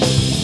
My